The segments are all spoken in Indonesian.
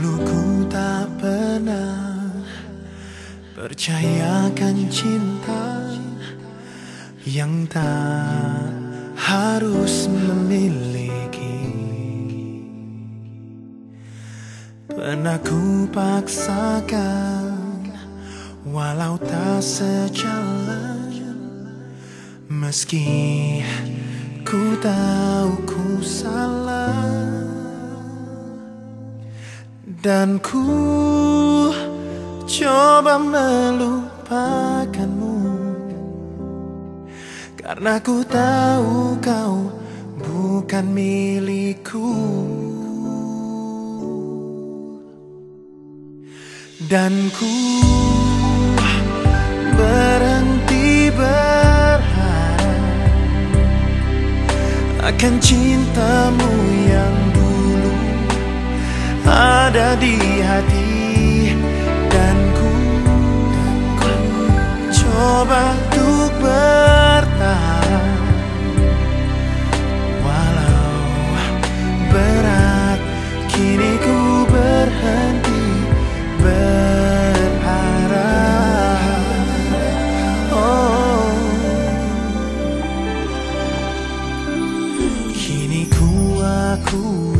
Dulu ku tak pernah Percayakan cinta Yang tak harus memiliki. Pernah ku paksakan Walau tak sejalan Meski ku tahu ku salah. Dan ku coba melupakanmu. Karena ku tahu kau bukan milikku. Dan ku berhenti berharap Akan cintamu yang ada di hati coba untuk bertahan. Walau berat kini ku berhenti berharap. Oh Kini ku akui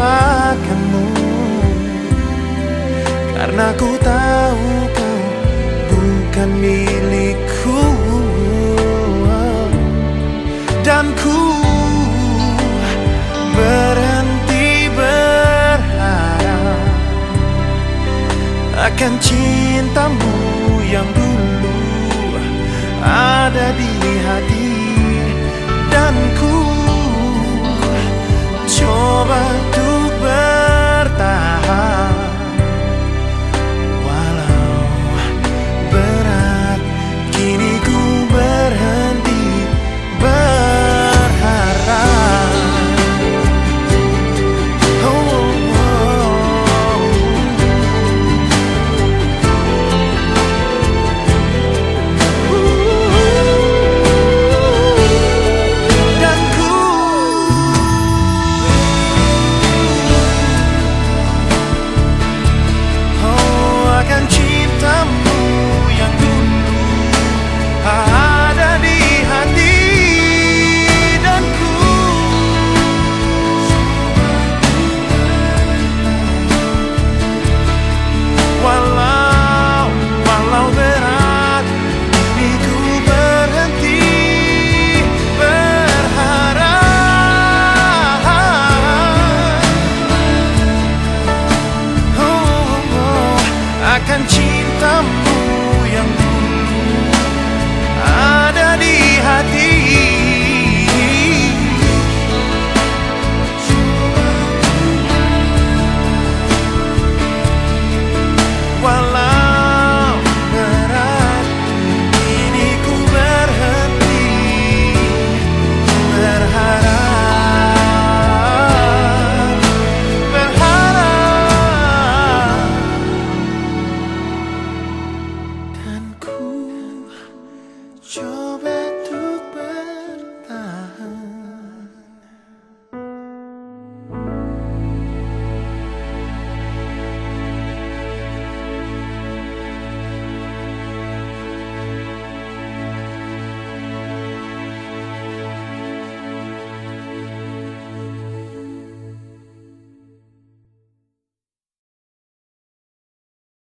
melupakanmu. Karena ku tahu kau bukan milikku. Dan ku akan cintamu yang dulu ada di hati